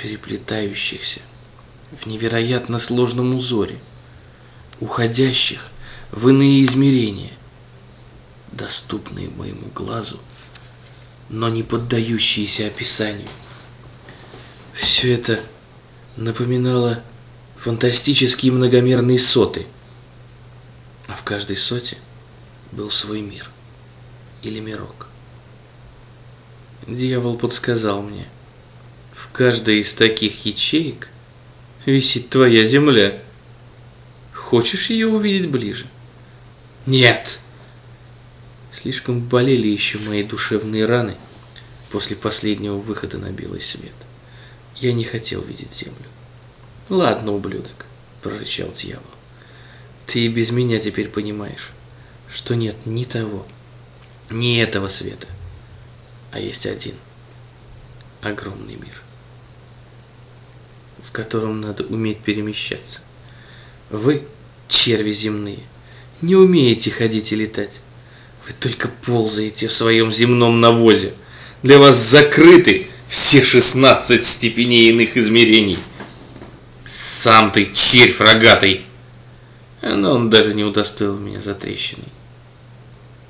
переплетающихся в невероятно сложном узоре, уходящих в иные измерения, доступные моему глазу, но не поддающиеся описанию. Все это напоминало фантастические многомерные соты, а в каждой соте был свой мир или мирок. Дьявол подсказал мне, в каждой из таких ячеек висит твоя земля. Хочешь ее увидеть ближе? Нет! Слишком болели еще мои душевные раны после последнего выхода на белый свет. Я не хотел видеть землю. Ладно, ублюдок, прорычал дьявол. Ты и без меня теперь понимаешь, что нет ни того, ни этого света, а есть один огромный мир, в котором надо уметь перемещаться. Вы, черви земные, не умеете ходить и летать. Вы только ползаете в своем земном навозе. Для вас закрыты все 16 степеней иных измерений. Сам ты червь рогатый. Но он даже не удостоил меня затрещиной.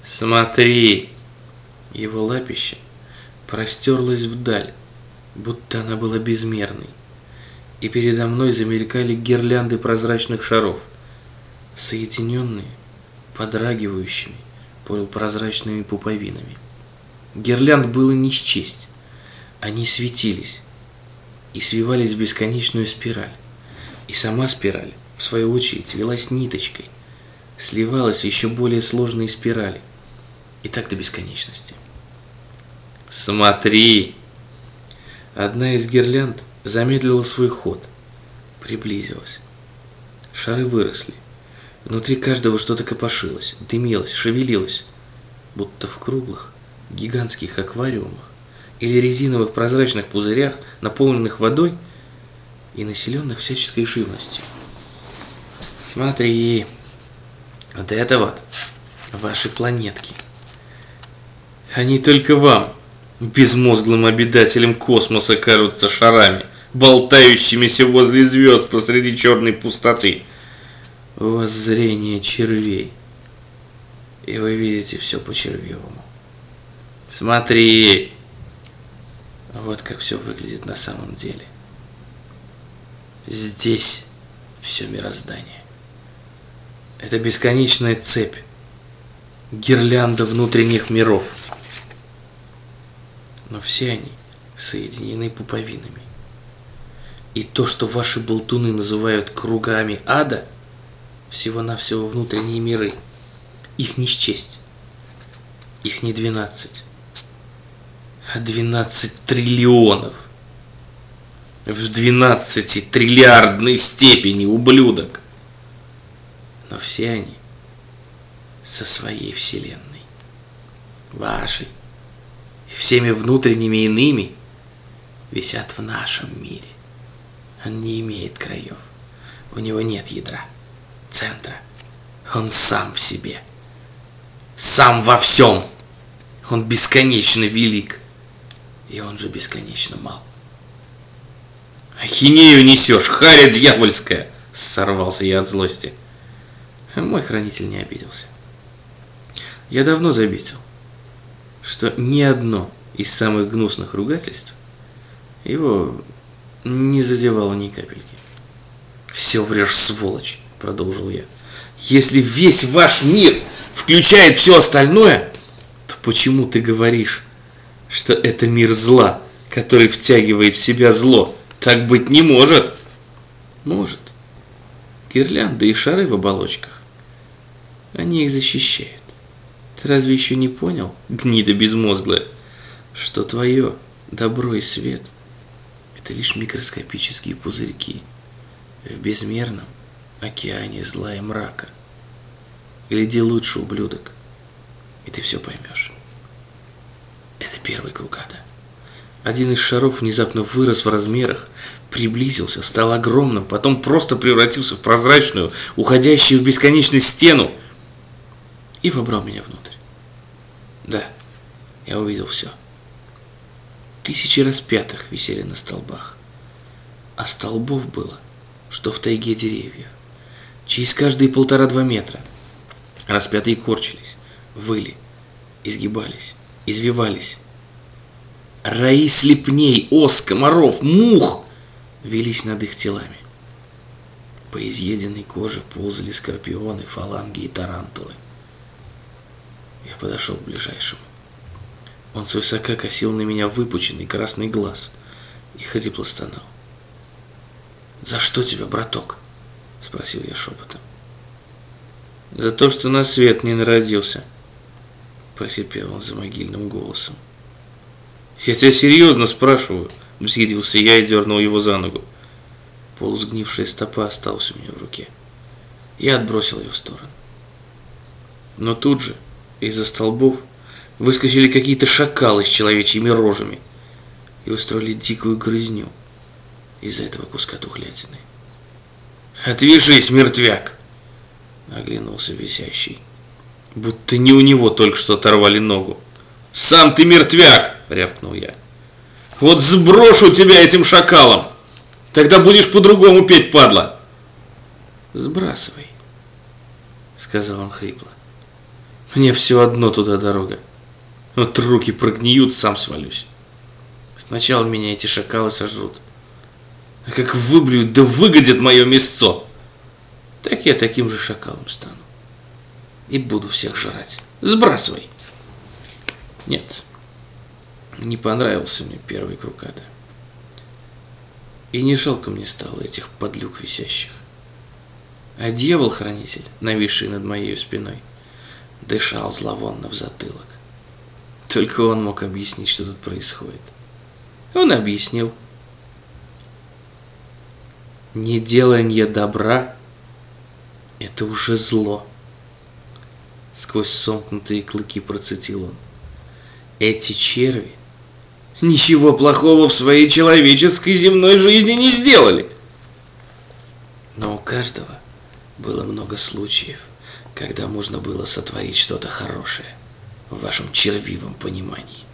Смотри! Его лапище простерлось вдаль, будто она была безмерной. И передо мной замелькали гирлянды прозрачных шаров, соединенные, подрагивающими, полупрозрачными пуповинами. Гирлянд было не счесть. Они светились и свивались в бесконечную спираль. И сама спираль, в свою очередь, велась ниточкой, сливалась в еще более сложные спирали. И так до бесконечности. «Смотри!» Одна из гирлянд замедлила свой ход, приблизилась. Шары выросли, Внутри каждого что-то копошилось, дымилось, шевелилось, будто в круглых, гигантских аквариумах или резиновых прозрачных пузырях, наполненных водой и населенных всяческой живностью. Смотри, вот это вот ваши планетки. Они только вам, безмозглым обитателям космоса, кажутся шарами, болтающимися возле звезд посреди черной пустоты воззрение червей. И вы видите все по-червевому. Смотри! Вот как все выглядит на самом деле. Здесь все мироздание. Это бесконечная цепь, гирлянда внутренних миров. Но все они соединены пуповинами. И то, что ваши болтуны называют кругами ада – всего-навсего внутренние миры. Их не счесть. Их не 12, а 12 триллионов. В 12 триллиардной степени, ублюдок. Но все они со своей вселенной. Вашей. И всеми внутренними иными висят в нашем мире. Он не имеет краев. У него нет ядра центра. Он сам в себе. Сам во всем. Он бесконечно велик. И он же бесконечно мал. «Ахинею несешь, харя дьявольская!» Сорвался я от злости. Мой хранитель не обиделся. Я давно заметил, что ни одно из самых гнусных ругательств его не задевало ни капельки. «Все врешь, сволочь!» продолжил я. Если весь ваш мир включает все остальное, то почему ты говоришь, что это мир зла, который втягивает в себя зло? Так быть не может. Может. Гирлянды и шары в оболочках. Они их защищают. Ты разве еще не понял, гнида безмозглая, что твое добро и свет – это лишь микроскопические пузырьки в безмерном океане зла и мрака. Гляди лучше, ублюдок, и ты все поймешь. Это первый круг ада. Один из шаров внезапно вырос в размерах, приблизился, стал огромным, потом просто превратился в прозрачную, уходящую в бесконечную стену и вобрал меня внутрь. Да, я увидел все. Тысячи распятых висели на столбах. А столбов было, что в тайге деревьев. Через каждые полтора-два метра. Распятые корчились, выли, изгибались, извивались. Раи слепней, ос, комаров, мух велись над их телами. По изъеденной коже ползали скорпионы, фаланги и тарантулы. Я подошел к ближайшему. Он свысока косил на меня выпученный красный глаз и хрипло стонал. «За что тебя, браток?» — спросил я шепотом. «За то, что на свет не народился», — просипел он за могильным голосом. «Я тебя серьезно спрашиваю», — взъярился я и дернул его за ногу. Полусгнившая стопа осталась у меня в руке. Я отбросил ее в сторону. Но тут же из-за столбов выскочили какие-то шакалы с человечьими рожами и устроили дикую грызню из-за этого куска тухлятины. «Отвяжись, мертвяк!» — оглянулся висящий. Будто не у него только что оторвали ногу. «Сам ты мертвяк!» — рявкнул я. «Вот сброшу тебя этим шакалом! Тогда будешь по-другому петь, падла!» «Сбрасывай», — сказал он хрипло. «Мне все одно туда дорога. Вот руки прогниют, сам свалюсь. Сначала меня эти шакалы сожрут, а как выблюют да выгодят мое мясцо, так я таким же шакалом стану. И буду всех жрать. Сбрасывай!» Нет, не понравился мне первый круг ада. И не жалко мне стало этих подлюк висящих. А дьявол-хранитель, нависший над моей спиной, дышал зловонно в затылок. Только он мог объяснить, что тут происходит. Он объяснил. Неделание добра – это уже зло. Сквозь сомкнутые клыки процитил он. Эти черви ничего плохого в своей человеческой земной жизни не сделали. Но у каждого было много случаев, когда можно было сотворить что-то хорошее в вашем червивом понимании.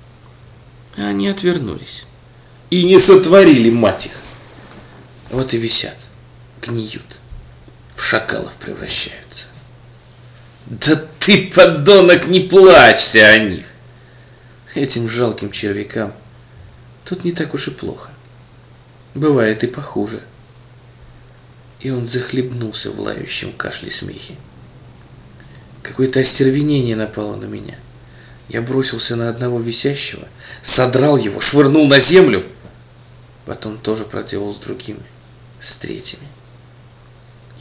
А они отвернулись и не сотворили, мать их. Вот и висят, гниют, в шакалов превращаются. Да ты, подонок, не плачься о них. Этим жалким червякам тут не так уж и плохо. Бывает и похуже. И он захлебнулся в лающем кашле смехе. Какое-то остервенение напало на меня. Я бросился на одного висящего, содрал его, швырнул на землю. Потом тоже проделал с другими, с третьими.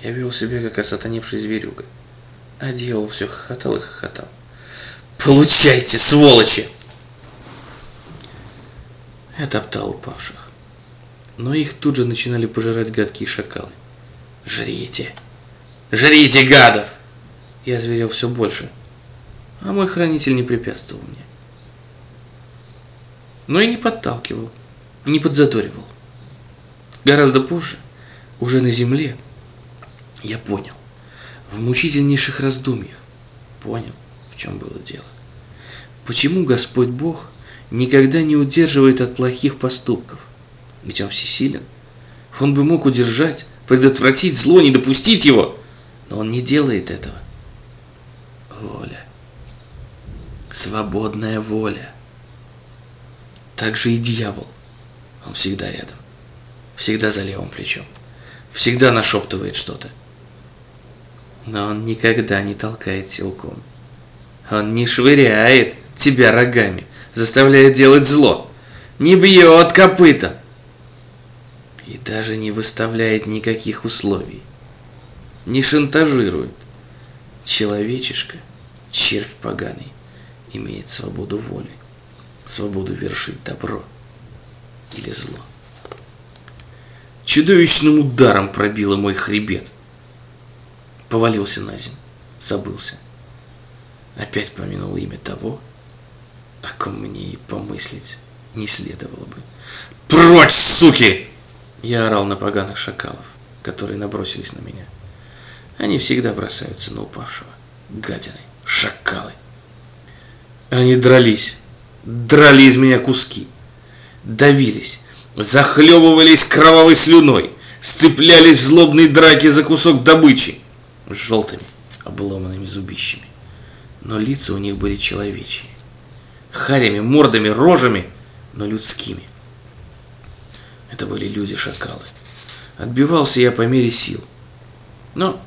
Я вел себя, как осатаневший зверюга. А дьявол все хохотал и хохотал. «Получайте, сволочи!» Я топтал упавших. Но их тут же начинали пожирать гадкие шакалы. «Жрите! Жрите, гадов!» Я зверел все больше, а мой хранитель не препятствовал мне. Но и не подталкивал, не подзадоривал. Гораздо позже, уже на земле, я понял, в мучительнейших раздумьях, понял, в чем было дело. Почему Господь Бог никогда не удерживает от плохих поступков? Ведь Он всесилен. Он бы мог удержать, предотвратить зло, не допустить его, но Он не делает этого. Воля. Свободная воля. Так же и дьявол. Он всегда рядом. Всегда за левым плечом. Всегда нашептывает что-то. Но он никогда не толкает силком. Он не швыряет тебя рогами, заставляя делать зло, не бьет копытом и даже не выставляет никаких условий, не шантажирует. Человечишка, червь поганый, имеет свободу воли, свободу вершить добро или зло. Чудовищным ударом пробило мой хребет, повалился на землю, забылся. Опять помянул имя того, о ком мне и помыслить не следовало бы. «Прочь, суки!» Я орал на поганых шакалов, которые набросились на меня. Они всегда бросаются на упавшего. Гадины, шакалы. Они дрались, драли из меня куски, давились, захлебывались кровавой слюной, сцеплялись в злобной драке за кусок добычи, с желтыми обломанными зубищами. Но лица у них были человечьи, харями, мордами, рожами, но людскими. Это были люди-шакалы. Отбивался я по мере сил, но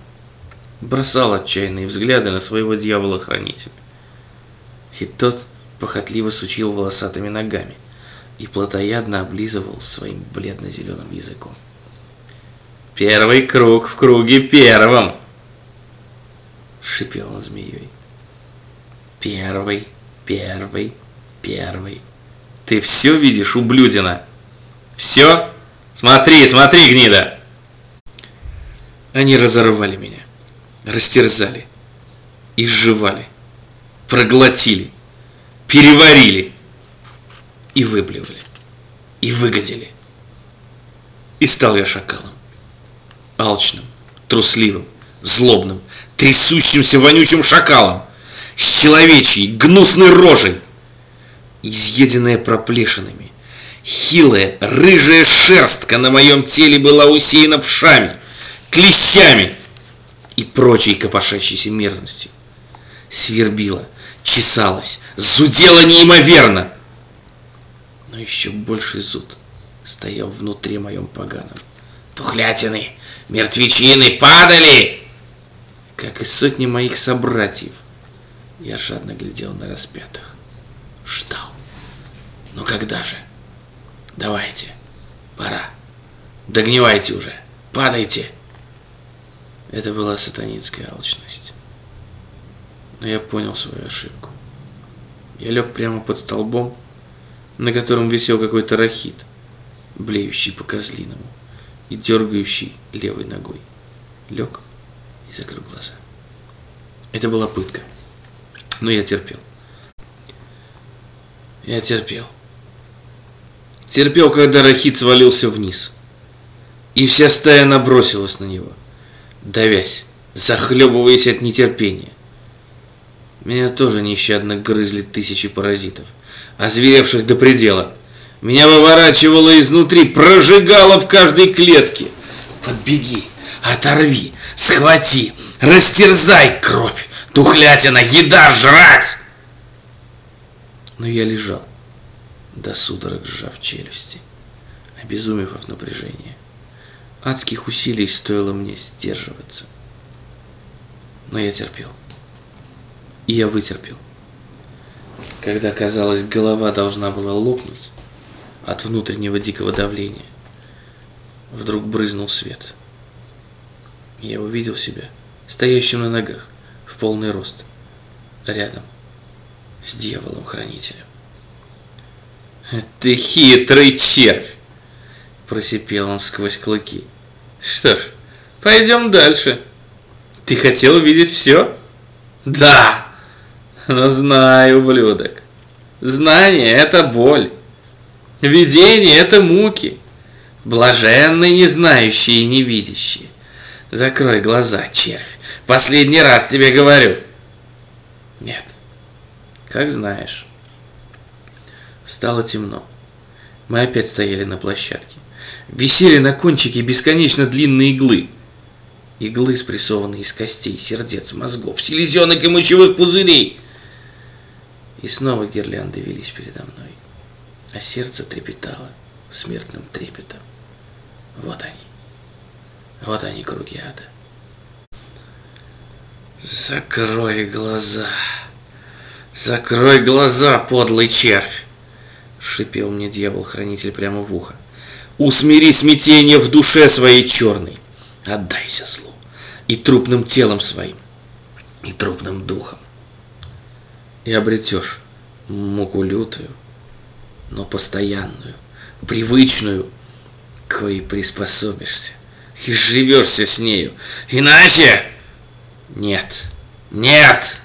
бросал отчаянные взгляды на своего дьявола-хранителя. И тот похотливо сучил волосатыми ногами и плотоядно облизывал своим бледно-зеленым языком. «Первый круг в круге первом!» Шипел он змеей. «Первый, первый, первый. Ты все видишь, ублюдина? Все? Смотри, смотри, гнида!» Они разорвали меня, растерзали, изживали, проглотили, переварили и выблевали, и выгодили. И стал я шакалом. Алчным, трусливым, злобным, трясущимся вонючим шакалом, с человечьей, гнусной рожей, изъеденная проплешинами. Хилая, рыжая шерстка на моем теле была усеяна вшами, клещами и прочей копошащейся мерзностью. Свербила, чесалась, зудела неимоверно. Но еще больший зуд стоял внутри моем поганом. Тухлятины, мертвечины падали! Как и сотни моих собратьев, я жадно глядел на распятых. Ждал. Ну когда же? Давайте. Пора. Догнивайте уже. Падайте. Это была сатанинская алчность. Но я понял свою ошибку. Я лег прямо под столбом, на котором висел какой-то рахит, блеющий по-козлиному и дергающий левой ногой. Лег и закрыл глаза. Это была пытка, но я терпел. Я терпел. Терпел, когда рахит свалился вниз, и вся стая набросилась на него, давясь, захлебываясь от нетерпения. Меня тоже нещадно грызли тысячи паразитов, озверевших до предела. Меня выворачивало изнутри, прожигало в каждой клетке. Подбеги, оторви, схвати, растерзай кровь, тухлятина, еда, жрать! Но я лежал, до судорог сжав челюсти, обезумев от напряжения. Адских усилий стоило мне сдерживаться. Но я терпел. И я вытерпел. Когда, казалось, голова должна была лопнуть от внутреннего дикого давления, вдруг брызнул свет. Я увидел себя стоящим на ногах в полный рост, рядом с дьяволом-хранителем. «Ты хитрый червь!» – просипел он сквозь клыки. «Что ж, пойдем дальше. Ты хотел увидеть все?» «Да!» Но знаю, ублюдок. Знание – это боль. Видение – это муки. Блаженные, не знающие и не видящие. Закрой глаза, червь. Последний раз тебе говорю. Нет. Как знаешь. Стало темно. Мы опять стояли на площадке. Висели на кончике бесконечно длинные иглы. Иглы, спрессованные из костей, сердец, мозгов, селезенок и мочевых пузырей. И снова гирлянды велись передо мной, а сердце трепетало смертным трепетом. Вот они, вот они, круги ада. Закрой глаза, закрой глаза, подлый червь, шипел мне дьявол-хранитель прямо в ухо. Усмири смятение в душе своей черной, отдайся злу и трупным телом своим, и трупным духом и обретешь муку лютую, но постоянную, привычную, коей приспособишься и живешься с нею. Иначе нет, нет.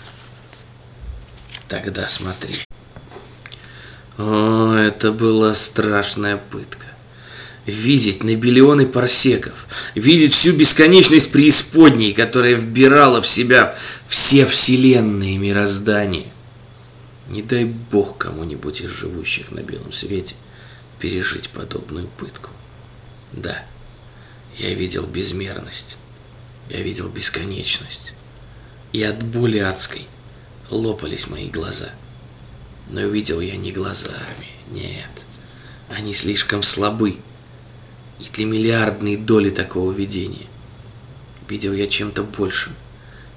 Тогда смотри. О, это была страшная пытка. Видеть на биллионы парсеков, видеть всю бесконечность преисподней, которая вбирала в себя все вселенные мироздания. Не дай бог кому-нибудь из живущих на белом свете пережить подобную пытку. Да, я видел безмерность, я видел бесконечность, и от боли адской лопались мои глаза. Но увидел я не глазами, нет, они слишком слабы, и для миллиардной доли такого видения. Видел я чем-то большим,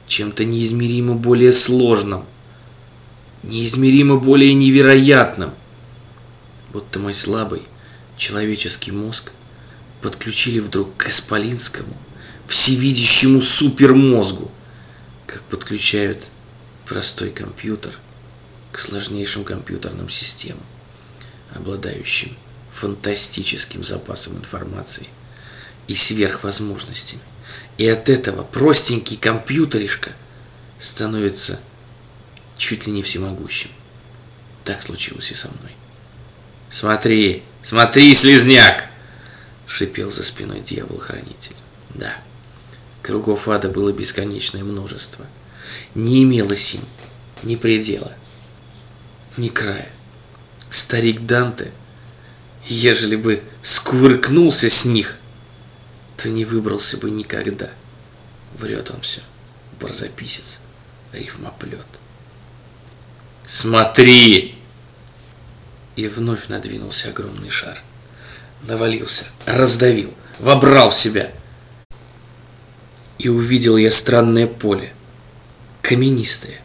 чем-то неизмеримо более сложным, неизмеримо более невероятным. Будто мой слабый человеческий мозг подключили вдруг к исполинскому, всевидящему супермозгу, как подключают простой компьютер к сложнейшим компьютерным системам, обладающим фантастическим запасом информации и сверхвозможностями. И от этого простенький компьютеришка становится чуть ли не всемогущим. Так случилось и со мной. «Смотри, смотри, слезняк!» — шипел за спиной дьявол-хранитель. Да, кругов ада было бесконечное множество. Не имелось им ни предела, ни края. Старик Данте, ежели бы скувыркнулся с них, то не выбрался бы никогда. Врет он все, барзаписец, рифмоплет. «Смотри!» И вновь надвинулся огромный шар. Навалился, раздавил, вобрал в себя. И увидел я странное поле, каменистое,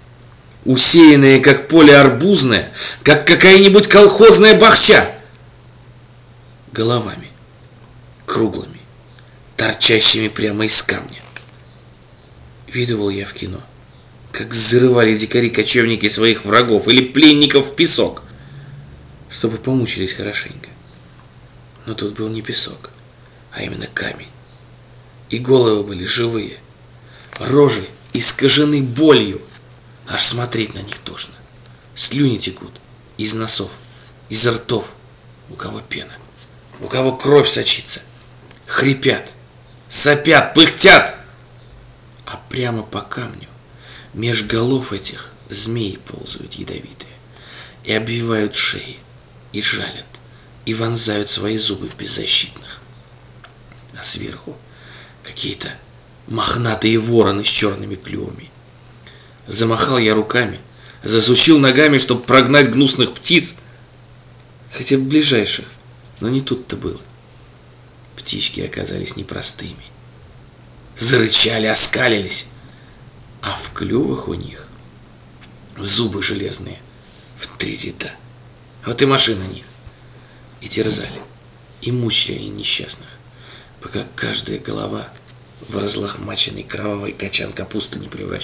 усеянное, как поле арбузное, как какая-нибудь колхозная бахча, головами, круглыми, торчащими прямо из камня. Видывал я в кино, как зарывали дикари-кочевники своих врагов или пленников в песок, чтобы помучились хорошенько. Но тут был не песок, а именно камень. И головы были живые, рожи искажены болью, аж смотреть на них тошно. Слюни текут из носов, из ртов, у кого пена, у кого кровь сочится. Хрипят, сопят, пыхтят, а прямо по камню Меж голов этих змеи ползают ядовитые, и обвивают шеи, и жалят, и вонзают свои зубы в беззащитных. А сверху какие-то мохнатые вороны с черными клювами. Замахал я руками, засучил ногами, чтобы прогнать гнусных птиц, хотя бы ближайших, но не тут-то было. Птички оказались непростыми. Зарычали, оскалились, а в клювах у них зубы железные в три ряда. Вот и машина них. И терзали, и мучили они несчастных, пока каждая голова в разлохмаченный кровавый качан капусты не превращалась.